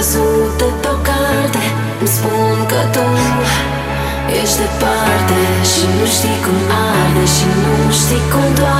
văzute pe o carte Îmi spun că tu ești departe Și nu știi cum arde Și nu știi cum doar